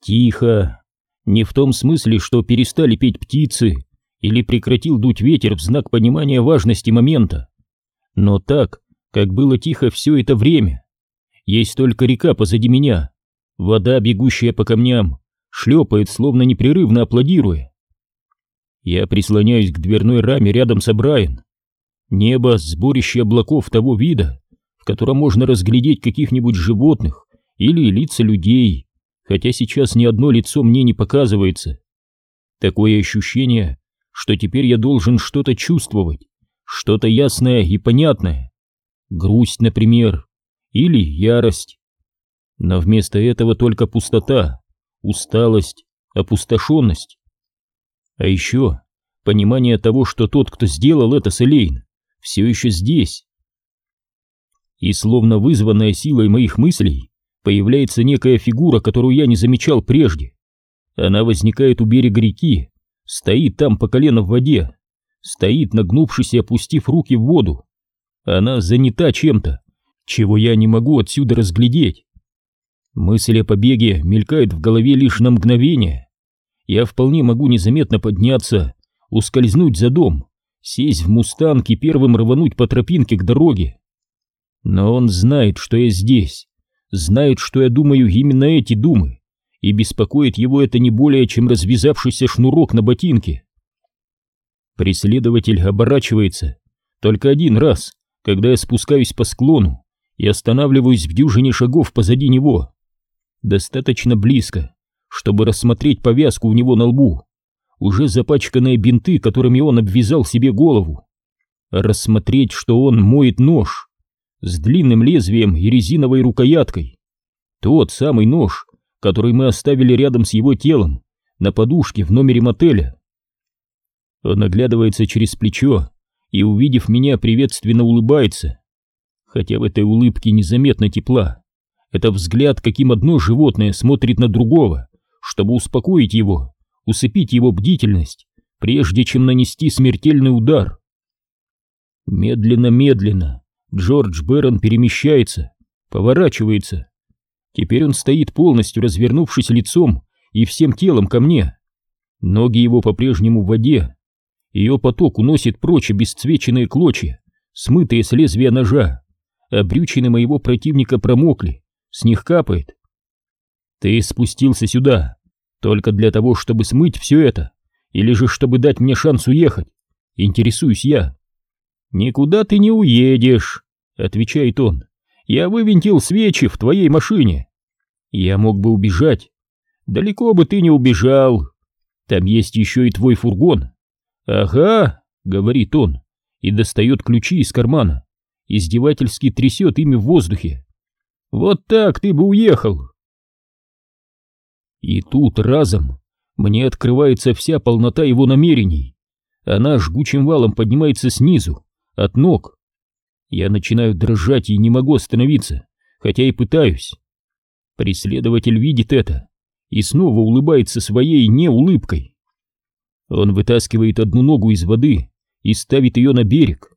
Тихо. Не в том смысле, что перестали петь птицы или прекратил дуть ветер в знак понимания важности момента. Но так, как было тихо все это время. Есть только река позади меня. Вода, бегущая по камням, шлепает, словно непрерывно аплодируя. Я прислоняюсь к дверной раме рядом с Брайан. Небо — сборище облаков того вида, в котором можно разглядеть каких-нибудь животных или лица людей, хотя сейчас ни одно лицо мне не показывается. Такое ощущение, что теперь я должен что-то чувствовать, что-то ясное и понятное. Грусть, например, или ярость. Но вместо этого только пустота, усталость, опустошенность. А еще понимание того, что тот, кто сделал это с Элейн, все еще здесь. И словно вызванная силой моих мыслей, появляется некая фигура, которую я не замечал прежде. Она возникает у берега реки, стоит там по колено в воде, стоит, нагнувшись и опустив руки в воду. Она занята чем-то, чего я не могу отсюда разглядеть. Мысль о побеге мелькает в голове лишь на мгновение. Я вполне могу незаметно подняться, ускользнуть за дом, сесть в мустанг и первым рвануть по тропинке к дороге. Но он знает, что я здесь, знает, что я думаю именно эти думы, и беспокоит его это не более, чем развязавшийся шнурок на ботинке. Преследователь оборачивается только один раз, когда я спускаюсь по склону и останавливаюсь в дюжине шагов позади него. Достаточно близко, чтобы рассмотреть повязку у него на лбу, уже запачканные бинты, которыми он обвязал себе голову, рассмотреть, что он моет нож с длинным лезвием и резиновой рукояткой, тот самый нож, который мы оставили рядом с его телом на подушке в номере мотеля. Он оглядывается через плечо и, увидев меня, приветственно улыбается, хотя в этой улыбке незаметно тепла. Это взгляд, каким одно животное смотрит на другого, чтобы успокоить его, усыпить его бдительность, прежде чем нанести смертельный удар. Медленно-медленно Джордж Бэрон перемещается, поворачивается. Теперь он стоит полностью развернувшись лицом и всем телом ко мне. Ноги его по-прежнему в воде. Ее поток уносит прочь обесцвеченные клочья, смытые с лезвия ножа, а брючины моего противника промокли, с них капает. Ты спустился сюда только для того, чтобы смыть все это, или же чтобы дать мне шанс уехать? Интересуюсь я. Никуда ты не уедешь, отвечает он. Я вывинтил свечи в твоей машине. Я мог бы убежать. Далеко бы ты не убежал. Там есть еще и твой фургон. Ага, говорит он и достает ключи из кармана. Издевательски трясет ими в воздухе. Вот так ты бы уехал. И тут разом мне открывается вся полнота его намерений. Она жгучим валом поднимается снизу, от ног. Я начинаю дрожать и не могу остановиться, хотя и пытаюсь. Преследователь видит это и снова улыбается своей неулыбкой. Он вытаскивает одну ногу из воды и ставит ее на берег.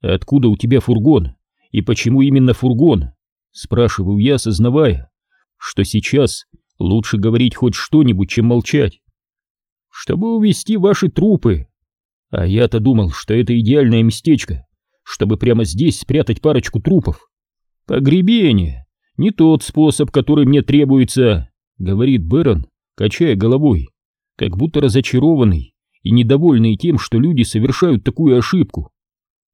Откуда у тебя фургон? И почему именно фургон? Спрашиваю я, осознавая, что сейчас лучше говорить хоть что-нибудь, чем молчать. Чтобы увести ваши трупы. А я-то думал, что это идеальное местечко, чтобы прямо здесь спрятать парочку трупов. Погребение — не тот способ, который мне требуется, говорит Бэрон, качая головой, как будто разочарованный и недовольный тем, что люди совершают такую ошибку.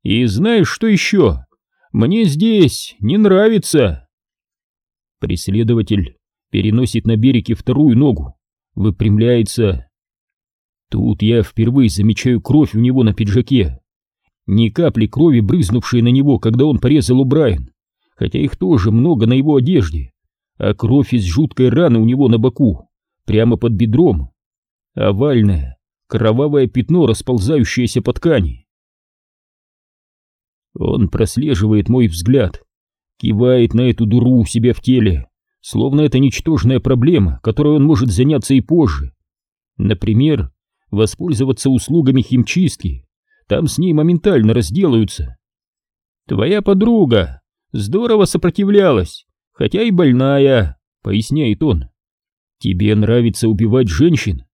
И знаешь, что еще? Мне здесь не нравится. Преследователь переносит на берег вторую ногу, выпрямляется. Тут я впервые замечаю кровь у него на пиджаке. Ни капли крови, брызнувшей на него, когда он порезал у Брайан, хотя их тоже много на его одежде, а кровь из жуткой раны у него на боку, прямо под бедром. Овальное, кровавое пятно, расползающееся по ткани. Он прослеживает мой взгляд, кивает на эту дуру у себя в теле, словно это ничтожная проблема, которой он может заняться и позже. Например, воспользоваться услугами химчистки, там с ней моментально разделаются. «Твоя подруга здорово сопротивлялась, хотя и больная», — поясняет он. Тебе нравится убивать женщин?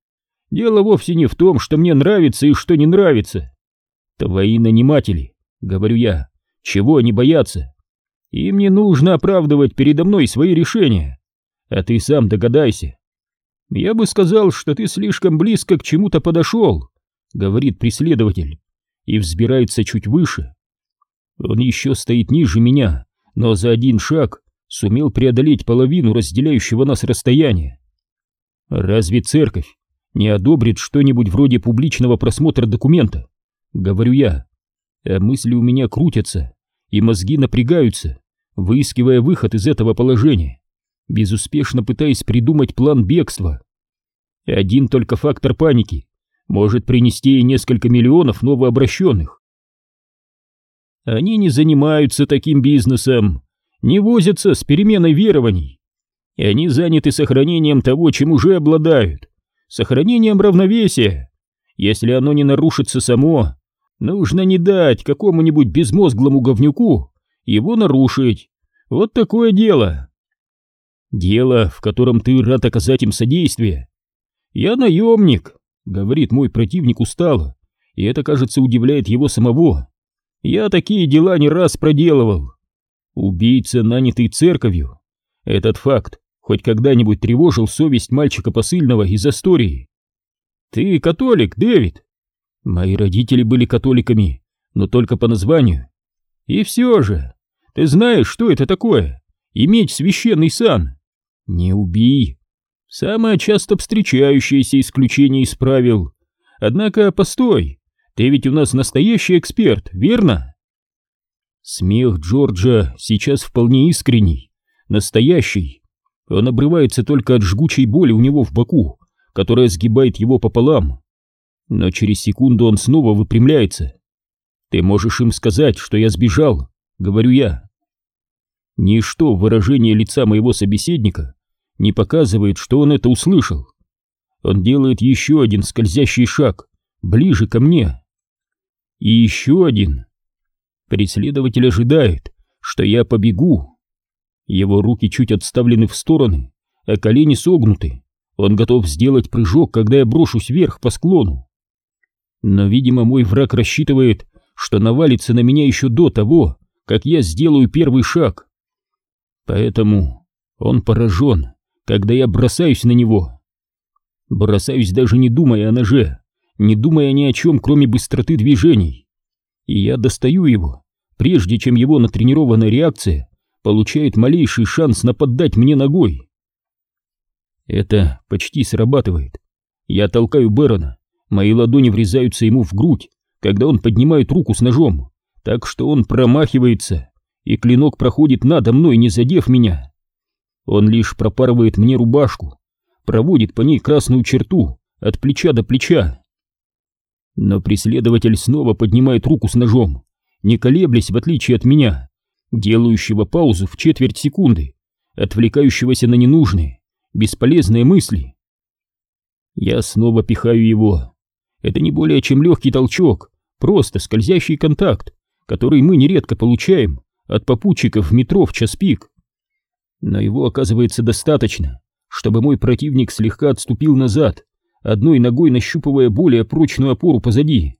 Дело вовсе не в том, что мне нравится и что не нравится. Твои наниматели, говорю я, чего они боятся? Им не нужно оправдывать передо мной свои решения. А ты сам догадайся. Я бы сказал, что ты слишком близко к чему-то подошел, говорит преследователь, и взбирается чуть выше. Он еще стоит ниже меня, но за один шаг сумел преодолеть половину разделяющего нас расстояния. Разве церковь не одобрит что-нибудь вроде публичного просмотра документа? Говорю я. А мысли у меня крутятся, и мозги напрягаются, выискивая выход из этого положения, безуспешно пытаясь придумать план бегства. Один только фактор паники может принести ей несколько миллионов новообращенных. Они не занимаются таким бизнесом, не возятся с переменой верований. И они заняты сохранением того, чем уже обладают, сохранением равновесия. Если оно не нарушится само, нужно не дать какому-нибудь безмозглому говнюку его нарушить. Вот такое дело. Дело, в котором ты рад оказать им содействие. Я наемник, говорит мой противник устало, и это, кажется, удивляет его самого. Я такие дела не раз проделывал. Убийца, нанятый церковью. Этот факт хоть когда-нибудь тревожил совесть мальчика посыльного из истории. Ты католик, Дэвид? Мои родители были католиками, но только по названию. И все же, ты знаешь, что это такое? Иметь священный сан. Не убий. Самое часто встречающееся исключение из правил. Однако, постой, ты ведь у нас настоящий эксперт, верно? Смех Джорджа сейчас вполне искренний, настоящий. Он обрывается только от жгучей боли у него в боку, которая сгибает его пополам. Но через секунду он снова выпрямляется. «Ты можешь им сказать, что я сбежал», — говорю я. Ничто в выражении лица моего собеседника не показывает, что он это услышал. Он делает еще один скользящий шаг, ближе ко мне. И еще один. Преследователь ожидает, что я побегу. Его руки чуть отставлены в стороны, а колени согнуты. Он готов сделать прыжок, когда я брошусь вверх по склону. Но, видимо, мой враг рассчитывает, что навалится на меня еще до того, как я сделаю первый шаг. Поэтому он поражен, когда я бросаюсь на него. Бросаюсь даже не думая о ноже не думая ни о чем, кроме быстроты движений. И я достаю его, прежде чем его натренированная реакция получает малейший шанс нападать мне ногой. Это почти срабатывает. Я толкаю Бэрона, мои ладони врезаются ему в грудь, когда он поднимает руку с ножом, так что он промахивается, и клинок проходит надо мной, не задев меня. Он лишь пропарывает мне рубашку, проводит по ней красную черту от плеча до плеча. Но преследователь снова поднимает руку с ножом, не колеблясь, в отличие от меня, делающего паузу в четверть секунды, отвлекающегося на ненужные, бесполезные мысли. Я снова пихаю его. Это не более чем легкий толчок, просто скользящий контакт, который мы нередко получаем от попутчиков в метро в час пик. Но его оказывается достаточно, чтобы мой противник слегка отступил назад, одной ногой нащупывая более прочную опору позади.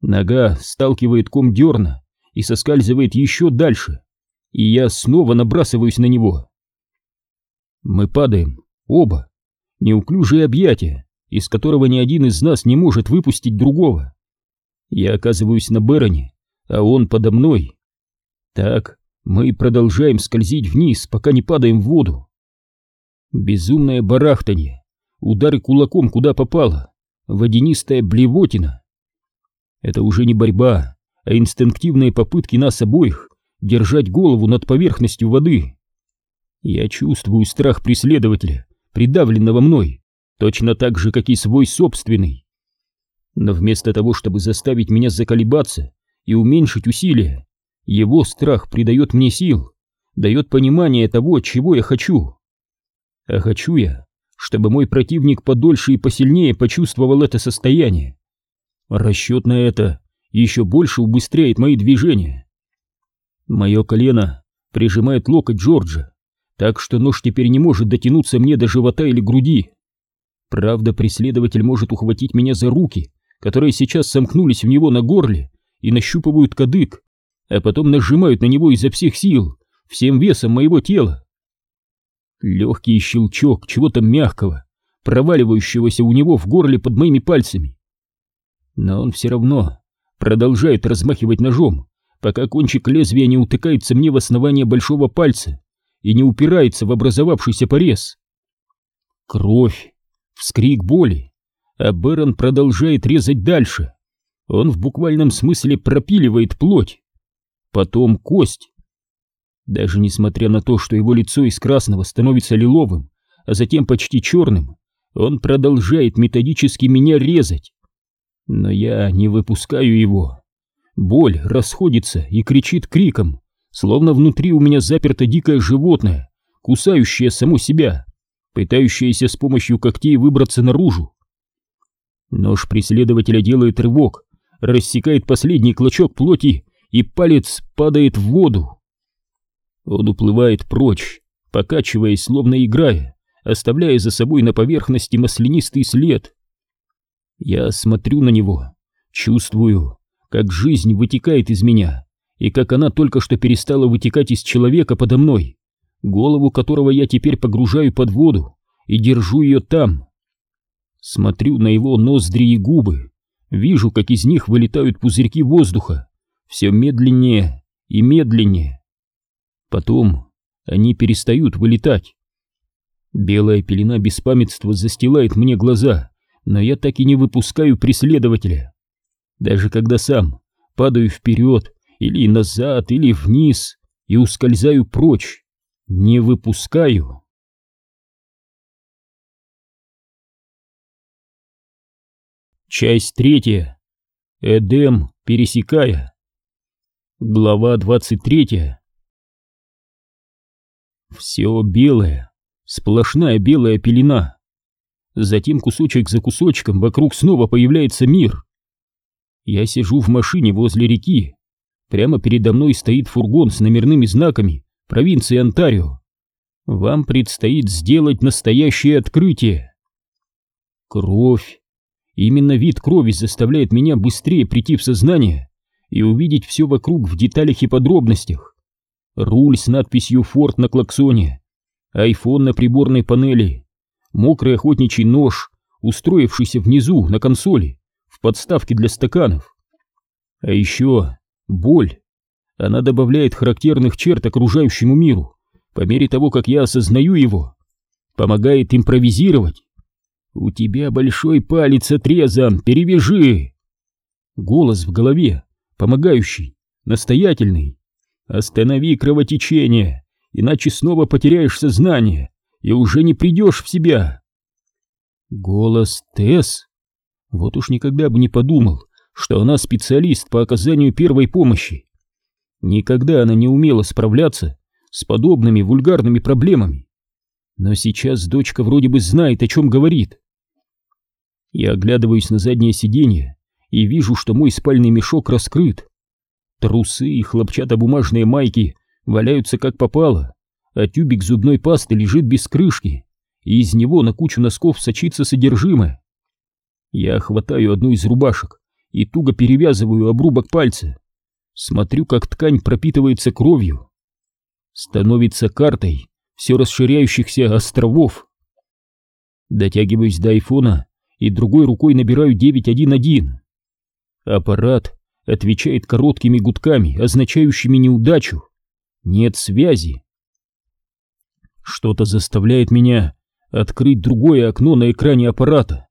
Нога сталкивает ком дерна и соскальзывает еще дальше, и я снова набрасываюсь на него. Мы падаем, оба, неуклюжие объятия, из которого ни один из нас не может выпустить другого. Я оказываюсь на Бероне, а он подо мной. Так мы продолжаем скользить вниз, пока не падаем в воду. Безумное барахтанье, удары кулаком куда попало, водянистая блевотина. Это уже не борьба, а инстинктивные попытки нас обоих держать голову над поверхностью воды. Я чувствую страх преследователя, придавленного мной, точно так же, как и свой собственный. Но вместо того, чтобы заставить меня заколебаться и уменьшить усилия, его страх придает мне сил, дает понимание того, чего я хочу. А хочу я чтобы мой противник подольше и посильнее почувствовал это состояние. Расчет на это еще больше убыстряет мои движения. Мое колено прижимает локоть Джорджа, так что нож теперь не может дотянуться мне до живота или груди. Правда, преследователь может ухватить меня за руки, которые сейчас сомкнулись в него на горле и нащупывают кадык, а потом нажимают на него изо всех сил, всем весом моего тела. Легкий щелчок чего-то мягкого, проваливающегося у него в горле под моими пальцами. Но он все равно продолжает размахивать ножом, пока кончик лезвия не утыкается мне в основание большого пальца и не упирается в образовавшийся порез. Кровь, вскрик боли, а Бэрон продолжает резать дальше. Он в буквальном смысле пропиливает плоть. Потом кость, даже несмотря на то, что его лицо из красного становится лиловым, а затем почти черным, он продолжает методически меня резать. Но я не выпускаю его. Боль расходится и кричит криком, словно внутри у меня заперто дикое животное, кусающее само себя, пытающееся с помощью когтей выбраться наружу. Нож преследователя делает рывок, рассекает последний клочок плоти, и палец падает в воду. Он уплывает прочь, покачиваясь, словно играя, оставляя за собой на поверхности маслянистый след. Я смотрю на него, чувствую, как жизнь вытекает из меня, и как она только что перестала вытекать из человека подо мной, голову которого я теперь погружаю под воду и держу ее там. Смотрю на его ноздри и губы, вижу, как из них вылетают пузырьки воздуха, все медленнее и медленнее. Потом они перестают вылетать. Белая пелена беспамятства застилает мне глаза, но я так и не выпускаю преследователя. Даже когда сам падаю вперед, или назад, или вниз, и ускользаю прочь, не выпускаю. Часть третья. Эдем, пересекая. Глава двадцать третья. Все белое, сплошная белая пелена. Затем кусочек за кусочком вокруг снова появляется мир. Я сижу в машине возле реки. Прямо передо мной стоит фургон с номерными знаками провинции Онтарио. Вам предстоит сделать настоящее открытие. Кровь. Именно вид крови заставляет меня быстрее прийти в сознание и увидеть все вокруг в деталях и подробностях руль с надписью «Форд» на клаксоне, айфон на приборной панели, мокрый охотничий нож, устроившийся внизу на консоли, в подставке для стаканов. А еще боль. Она добавляет характерных черт окружающему миру, по мере того, как я осознаю его, помогает импровизировать. «У тебя большой палец отрезан, перевяжи!» Голос в голове, помогающий, настоятельный. Останови кровотечение, иначе снова потеряешь сознание и уже не придешь в себя. Голос Тесс? Вот уж никогда бы не подумал, что она специалист по оказанию первой помощи. Никогда она не умела справляться с подобными вульгарными проблемами. Но сейчас дочка вроде бы знает, о чем говорит. Я оглядываюсь на заднее сиденье и вижу, что мой спальный мешок раскрыт. Трусы и хлопчатобумажные майки валяются как попало, а тюбик зубной пасты лежит без крышки, и из него на кучу носков сочится содержимое. Я хватаю одну из рубашек и туго перевязываю обрубок пальца. Смотрю, как ткань пропитывается кровью. Становится картой все расширяющихся островов. Дотягиваюсь до айфона и другой рукой набираю 911. Аппарат отвечает короткими гудками, означающими неудачу. Нет связи. Что-то заставляет меня открыть другое окно на экране аппарата.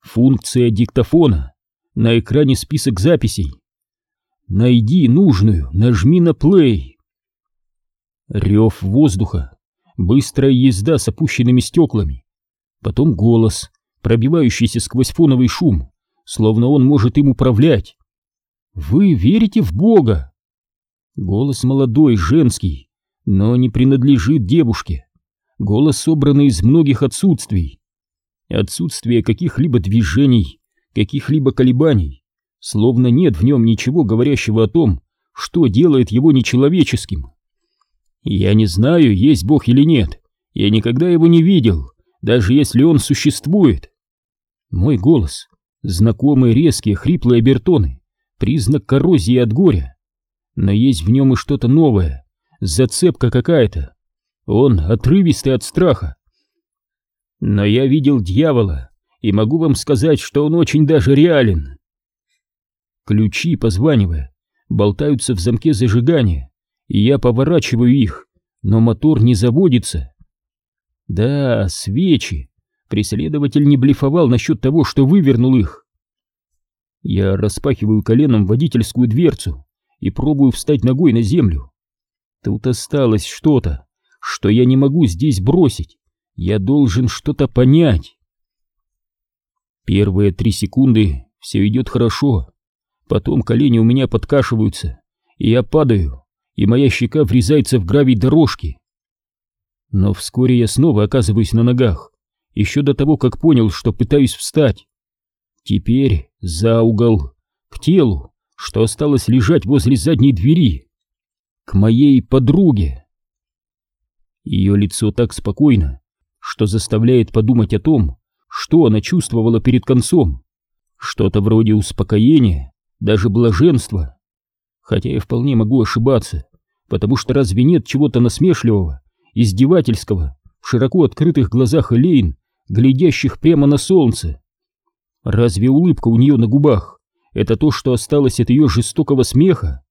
Функция диктофона. На экране список записей. Найди нужную, нажми на плей. Рев воздуха, быстрая езда с опущенными стеклами. Потом голос, пробивающийся сквозь фоновый шум, словно он может им управлять. Вы верите в Бога? Голос молодой, женский, но не принадлежит девушке. Голос собранный из многих отсутствий. Отсутствие каких-либо движений, каких-либо колебаний. Словно нет в нем ничего говорящего о том, что делает его нечеловеческим. Я не знаю, есть Бог или нет. Я никогда его не видел, даже если он существует. Мой голос, знакомые резкие хриплые обертоны, признак коррозии от горя. Но есть в нем и что-то новое, зацепка какая-то. Он отрывистый от страха. Но я видел дьявола, и могу вам сказать, что он очень даже реален. Ключи, позванивая, болтаются в замке зажигания, и я поворачиваю их, но мотор не заводится. Да, свечи. Преследователь не блефовал насчет того, что вывернул их. Я распахиваю коленом водительскую дверцу и пробую встать ногой на землю. Тут осталось что-то, что я не могу здесь бросить. Я должен что-то понять. Первые три секунды все идет хорошо. Потом колени у меня подкашиваются, и я падаю, и моя щека врезается в гравий дорожки. Но вскоре я снова оказываюсь на ногах, еще до того, как понял, что пытаюсь встать. Теперь за угол, к телу, что осталось лежать возле задней двери, к моей подруге. Ее лицо так спокойно, что заставляет подумать о том, что она чувствовала перед концом. Что-то вроде успокоения, даже блаженства. Хотя я вполне могу ошибаться, потому что разве нет чего-то насмешливого, издевательского в широко открытых глазах Элейн, глядящих прямо на солнце? Разве улыбка у нее на губах — это то, что осталось от ее жестокого смеха?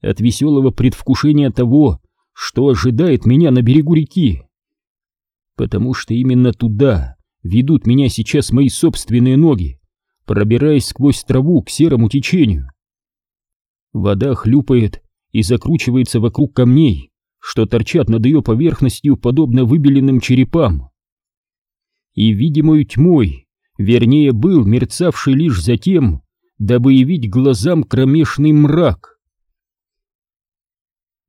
От веселого предвкушения того, что ожидает меня на берегу реки? Потому что именно туда ведут меня сейчас мои собственные ноги, пробираясь сквозь траву к серому течению. Вода хлюпает и закручивается вокруг камней, что торчат над ее поверхностью, подобно выбеленным черепам. И видимой тьмой вернее, был мерцавший лишь за тем, дабы явить глазам кромешный мрак.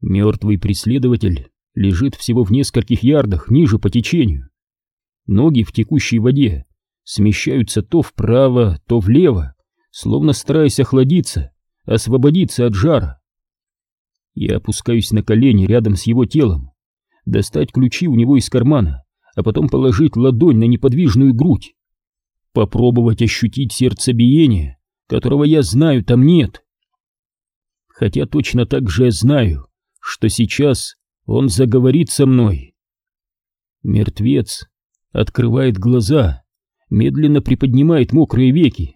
Мертвый преследователь лежит всего в нескольких ярдах ниже по течению. Ноги в текущей воде смещаются то вправо, то влево, словно стараясь охладиться, освободиться от жара. Я опускаюсь на колени рядом с его телом, достать ключи у него из кармана, а потом положить ладонь на неподвижную грудь попробовать ощутить сердцебиение, которого я знаю там нет. Хотя точно так же я знаю, что сейчас он заговорит со мной. Мертвец открывает глаза, медленно приподнимает мокрые веки.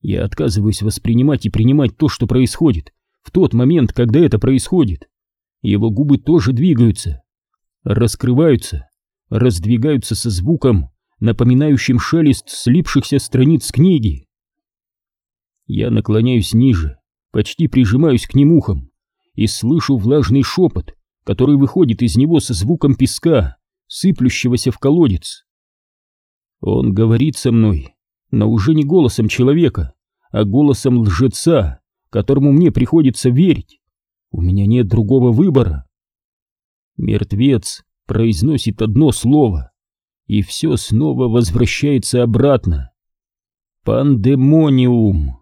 Я отказываюсь воспринимать и принимать то, что происходит, в тот момент, когда это происходит. Его губы тоже двигаются, раскрываются, раздвигаются со звуком, напоминающим шелест слипшихся страниц книги. Я наклоняюсь ниже, почти прижимаюсь к ним ухом и слышу влажный шепот, который выходит из него со звуком песка, сыплющегося в колодец. Он говорит со мной, но уже не голосом человека, а голосом лжеца, которому мне приходится верить. У меня нет другого выбора. Мертвец произносит одно слово и все снова возвращается обратно. Пандемониум.